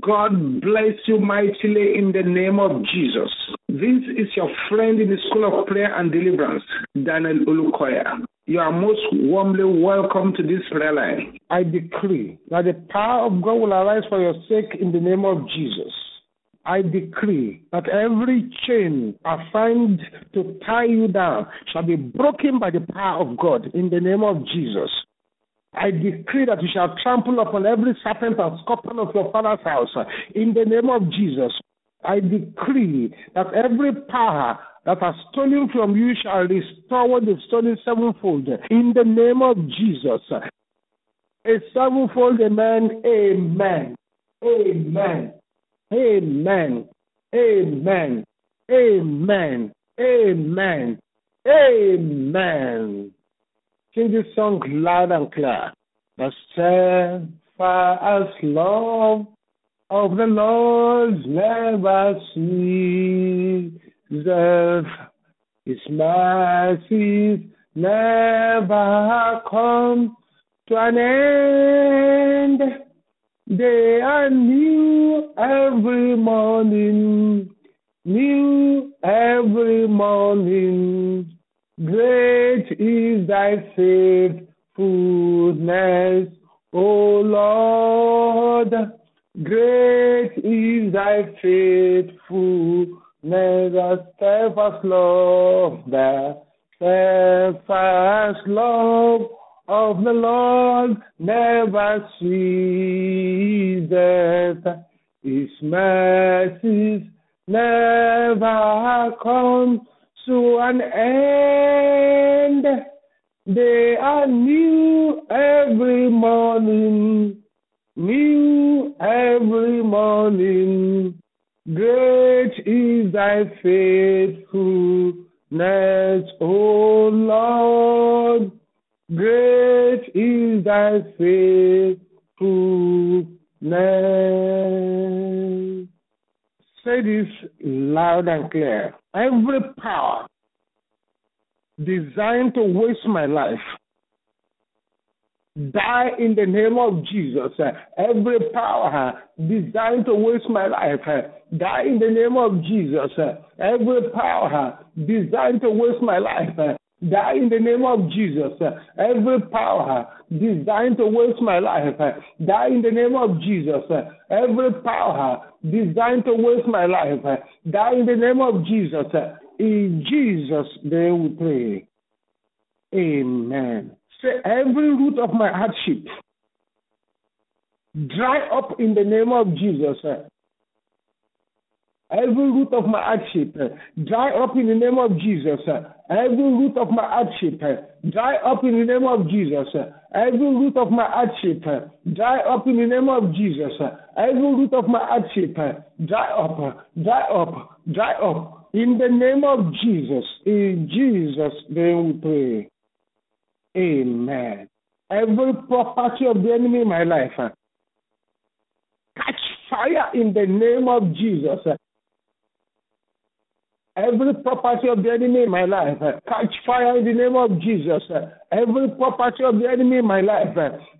God bless you mightily in the name of Jesus. This is your friend in the School of Prayer and Deliverance, Daniel Olukoya. You are most warmly welcome to this prayer line. I decree that the power of God will arise for your sake in the name of Jesus. I decree that every chain assigned to tie you down shall be broken by the power of God in the name of Jesus. I decree that you shall trample upon every serpent and scorpion of your father's house in the name of Jesus. I decree that every power that has stolen from you shall restore they've stolen sevenfold in the name of Jesus. A sevenfold amen, amen, amen, amen, amen, amen, amen, amen. Sing this song loud and clear. The steadfast love of the Lord never ceases. His mercies never come to an end. They are new every morning, new every morning. Great is thy faithfulness, O Lord. Great is thy faithfulness, the steadfast love, the steadfast love of the Lord never ceases. His mercies never come to an end. They are new every morning, new every morning. Great is thy faithfulness, O Lord. Great is thy faithfulness. Say this loud and clear. Every power designed to waste my life, die in the name of Jesus. Every power designed to waste my life, die in the name of Jesus. Every power designed to waste my life, die in the name of Jesus. Every power designed to waste my life, die in the name of Jesus. Every power designed to waste my life, die in the name of Jesus. In Jesus' name we pray. Amen. Say every root of my hardship dry up in the name of Jesus. Every root of my hardship, eh, dry up in the name of Jesus. Eh. Every root of my hardship, eh, dry up in the name of Jesus. Every root of my hardship, dry up in the name of Jesus. Every root of my hardship, dry up, dry up, dry up. In the name of Jesus, in Jesus' name we pray. Amen. Every property of the enemy in my life, catch fire in the name of Jesus. Every property of the enemy in my life, catch fire in the name of Jesus. Every property of the enemy in my life,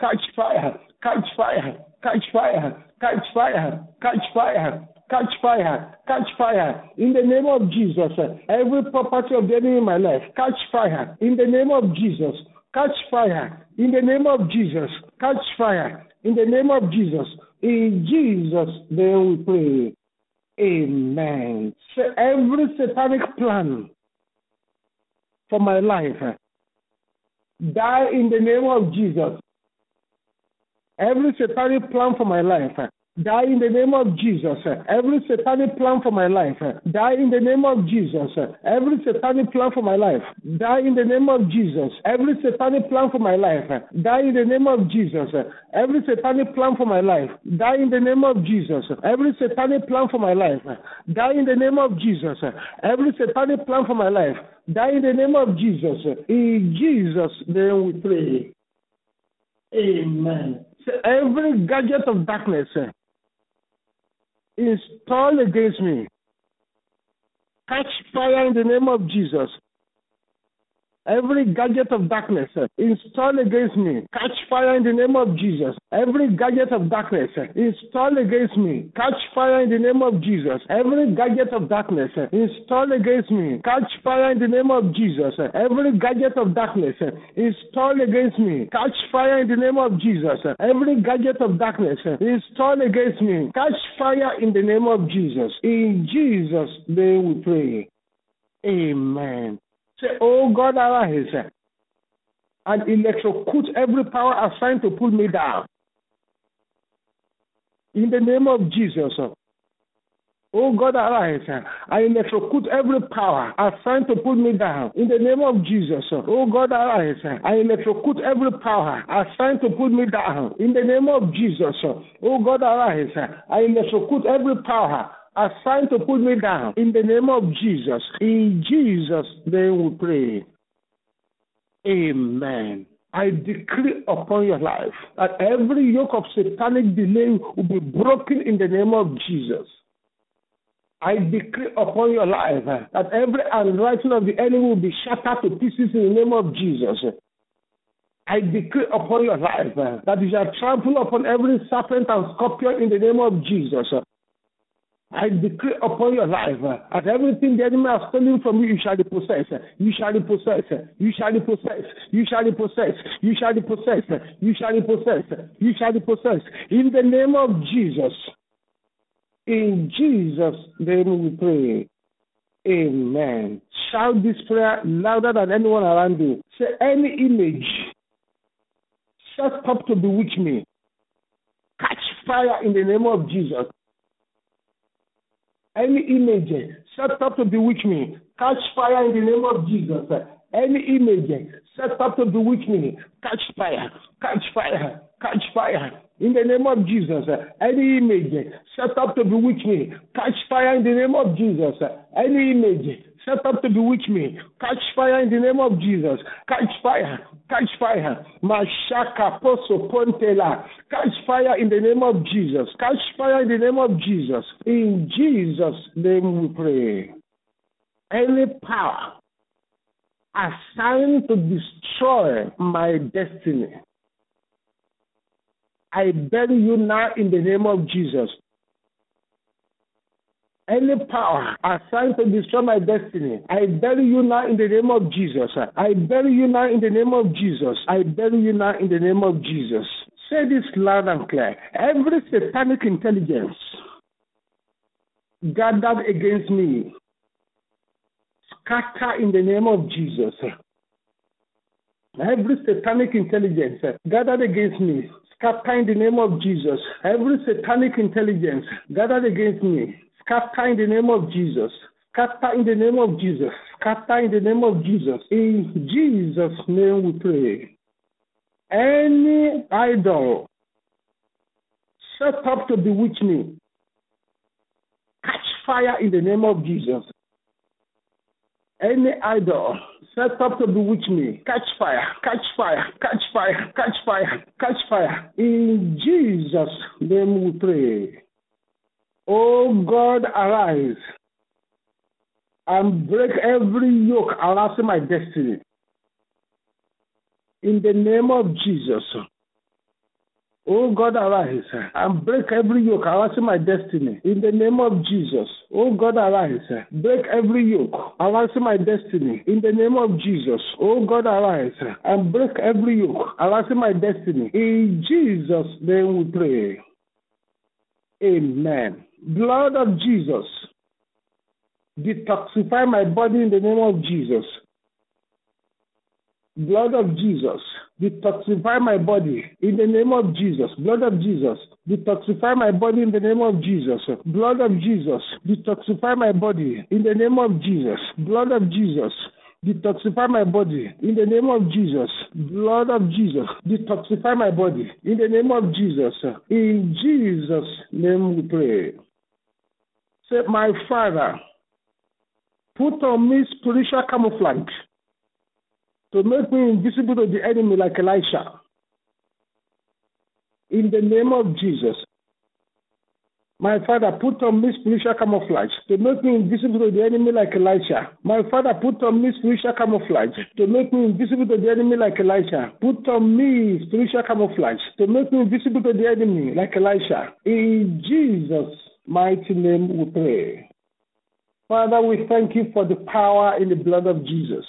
catch fire, catch fire, catch fire, catch fire, catch fire, catch fire, catch fire in the name of Jesus. Every property of the enemy in my life, catch fire in the name of Jesus. Catch fire in the name of Jesus. Catch fire in the name of Jesus. In Jesus' name we pray. Amen. So every satanic plan for my life eh, die in the name of Jesus. Every satanic plan for my life eh, die in the name of Jesus. Every satanic plan for my life die in the name of Jesus. Every satanic plan for my life die in the name of Jesus. Every satanic plan for my life die in the name of Jesus. Every satanic plan for my life die in the name of Jesus. Every satanic plan for my life die in the name of Jesus. Every satanic plan for my life die in the name of Jesus. In Jesus' name we pray. Amen. Every gadget of darkness installed against me. Catch fire in the name of Jesus. Every gadget of darkness uh, installed against me, catch fire in the name of Jesus. Every gadget of darkness uh, installed against me, catch fire in the name of Jesus. Every gadget of darkness uh, installed against me, catch fire in the name of Jesus. Every gadget of darkness installed against me, catch fire in the name of Jesus. Every gadget of darkness installed against me, catch fire in the name of Jesus. In Jesus' name we pray. Amen. Say, Oh God, arise uh, and electrocute every power assigned to pull me down. In the name of Jesus. Oh God, arise and electrocute every power assigned to put me down. In the name of Jesus. Oh God, arise and electrocute every power assigned to put me down. In the name of Jesus. Oh God, arise and electrocute every power assigned to put me down. In the name of Jesus. In Jesus' name we pray. Amen. I decree upon your life that every yoke of satanic delay will be broken in the name of Jesus. I decree upon your life that every handwriting of the enemy will be shattered to pieces in the name of Jesus. I decree upon your life that you shall trample upon every serpent and scorpion in the name of Jesus. I decree upon your life uh, that everything the enemy has stolen from you, you shall repossess. You shall repossess. You shall repossess. You shall repossess. You shall repossess. You shall repossess. You shall repossess. In the name of Jesus. In Jesus' name we pray. Amen. Shout this prayer louder than anyone around you. Say, any image set up to bewitch me, catch fire in the name of Jesus. Any image set up to bewitch me, catch fire in the name of Jesus. Any image set up to bewitch me, catch fire, catch fire, catch fire. In the name of Jesus, any image set up to bewitch me, catch fire in the name of Jesus. Any image set up to bewitch me, catch fire in the name of Jesus. Catch fire, catch fire. Mashaka poso pontela. Catch fire in the name of Jesus. Catch fire in the name of Jesus. In Jesus' name we pray. Any power assigned to destroy my destiny. I bury you now in the name of Jesus. Any power assigned to destroy my destiny, I bury you now in the name of Jesus. I bury you now in the name of Jesus. I bury you now in the name of Jesus. Say this loud and clear. Every satanic intelligence gathered against me, scatter in the name of Jesus. Every satanic intelligence gathered against me, scatter in the name of Jesus. Every satanic intelligence gathered against me, scatter in the name of Jesus. Scatter in the name of Jesus. Scatter in the name of Jesus. In Jesus' name we pray. Any idol set up to bewitch me, catch fire in the name of Jesus. Any idol set up to bewitch me, catch fire, catch fire, catch fire, catch fire, catch fire. In Jesus' name we pray. God, arise and break every yoke harassing my destiny. In the name of Jesus. Oh God, arise and break every yoke harassing my destiny. In the name of Jesus. Oh God, arise. Break every yoke harassing my destiny. In the name of Jesus. Oh God, arise and break every yoke harassing my destiny. In Jesus' name we pray. Amen. Blood of Jesus. Detoxify my body in the name of Jesus. Blood of Jesus, detoxify my body in the name of Jesus. Blood of Jesus, detoxify my body in the name of Jesus. Blood of Jesus, detoxify my body in the name of Jesus. Blood of Jesus, detoxify my body in the name of Jesus. Blood of Jesus, detoxify my body in the name of Jesus. In Jesus' name we pray. Say, my Father, put on me spiritual camouflage to make me invisible to the enemy like Elisha. In the name of Jesus. My Father, put on me spiritual camouflage to make me invisible to the enemy like Elisha. My Father, put on me spiritual camouflage to make me invisible to the enemy like Elisha. Put on me spiritual camouflage to make me invisible to the enemy like Elisha. In Jesus' mighty name we pray. Father, we thank you for the power in the blood of Jesus.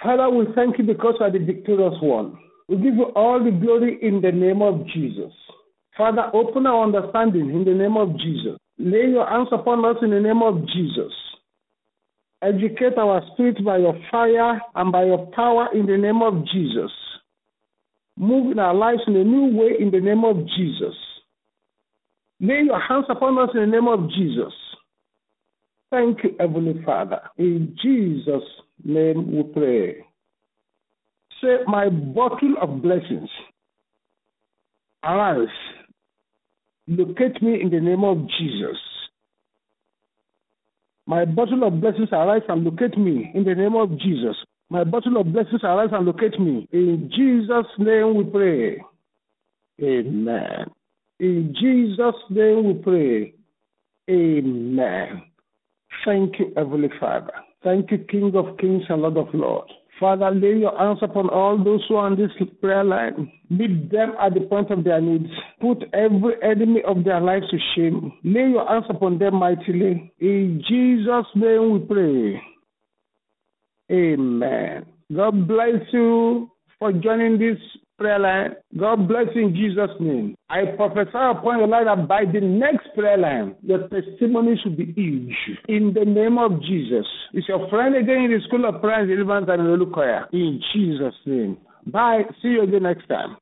Father, we thank you because you are the victorious one. We give you all the glory in the name of Jesus. Father, open our understanding in the name of Jesus. Lay your hands upon us in the name of Jesus. Educate our spirit by your fire and by your power in the name of Jesus. Move in our lives in a new way in the name of Jesus. Lay your hands upon us in the name of Jesus. Thank you, Heavenly Father. In Jesus' name we pray. Say, my bottle of blessings, arise, locate me in the name of Jesus. My bottle of blessings, arise and locate me in the name of Jesus. My bottle of blessings, arise and locate me. In Jesus' name we pray. Amen. In Jesus' name we pray. Amen. Thank you, Heavenly Father. Thank you, King of Kings and Lord of Lords. Father, lay your hands upon all those who are on this prayer line. Meet them at the point of their needs. Put every enemy of their lives to shame. Lay your hands upon them mightily. In Jesus' name we pray. Amen. God bless you for joining this prayer line. God bless you in Jesus' name. I prophesy upon your life that by the next prayer line, your testimony should be huge. In the name of Jesus. It's your friend again in the School of Prayer Deliverance and Olukoya. In Jesus' name. Bye. See you again next time.